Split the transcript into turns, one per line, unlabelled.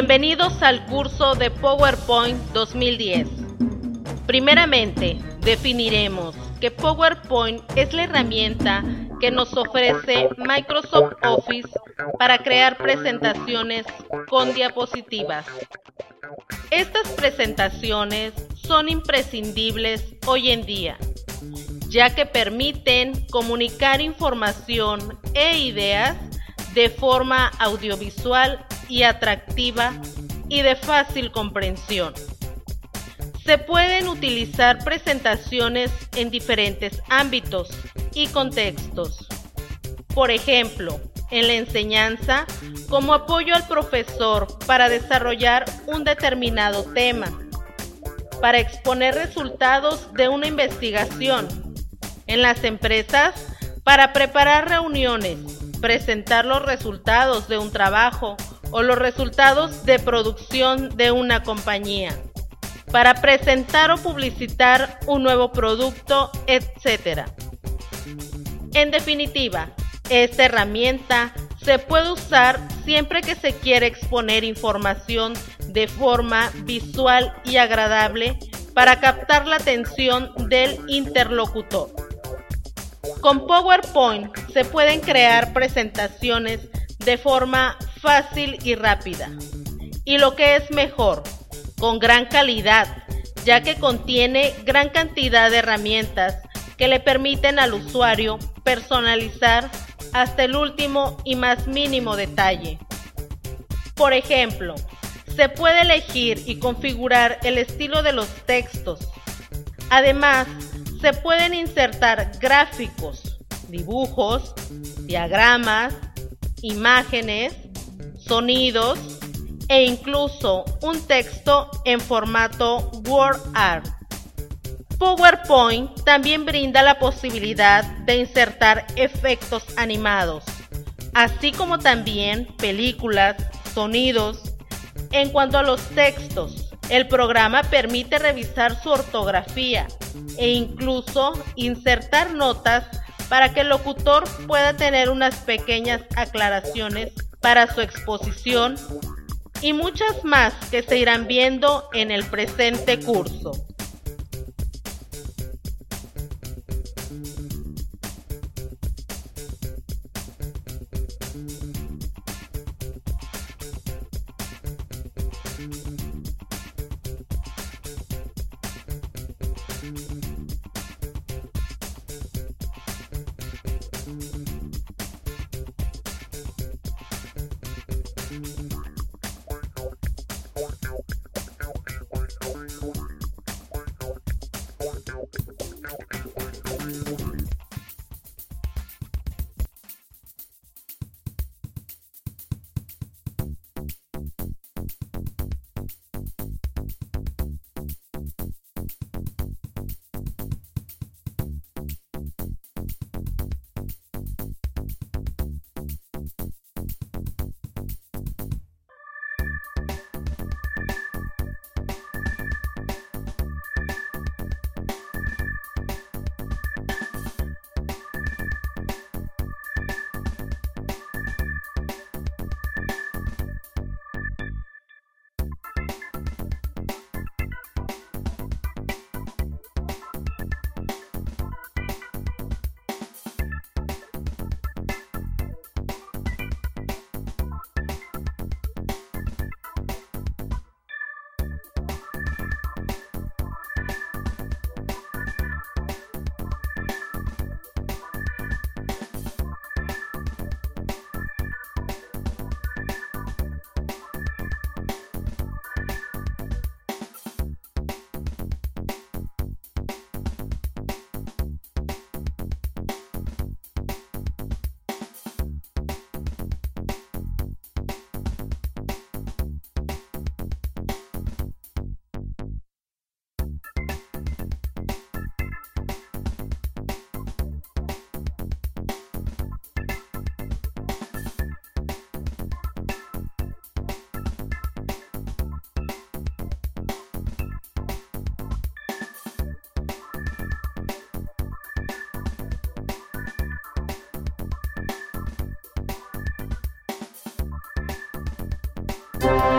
Bienvenidos al curso de PowerPoint 2010. Primeramente, definiremos que PowerPoint es la herramienta que nos ofrece Microsoft Office para crear presentaciones con diapositivas. Estas presentaciones son imprescindibles hoy en día, ya que permiten comunicar información e ideas de forma audiovisual y atractiva y de fácil comprensión. Se pueden utilizar presentaciones en diferentes ámbitos y contextos. Por ejemplo, en la enseñanza, como apoyo al profesor para desarrollar un determinado tema, para exponer resultados de una investigación, en las empresas, para preparar reuniones, presentar los resultados de un trabajo o los resultados de producción de una compañía para presentar o publicitar un nuevo producto, etc. En definitiva, esta herramienta se puede usar siempre que se quiere exponer información de forma visual y agradable para captar la atención del interlocutor. Con PowerPoint se pueden crear presentaciones de forma fácil y rápida. Y lo que es mejor, con gran calidad, ya que contiene gran cantidad de herramientas que le permiten al usuario personalizar hasta el último y más mínimo detalle. Por ejemplo, se puede elegir y configurar el estilo de los textos. Además, se pueden insertar gráficos, dibujos, diagramas, imágenes, sonidos e incluso un texto en formato WordArt. PowerPoint también brinda la posibilidad de insertar efectos animados, así como también películas, sonidos. En cuanto a los textos, el programa permite revisar su ortografía e incluso insertar notas para que el locutor pueda tener unas pequeñas aclaraciones para su exposición y muchas más que se irán viendo en el presente curso. Bye.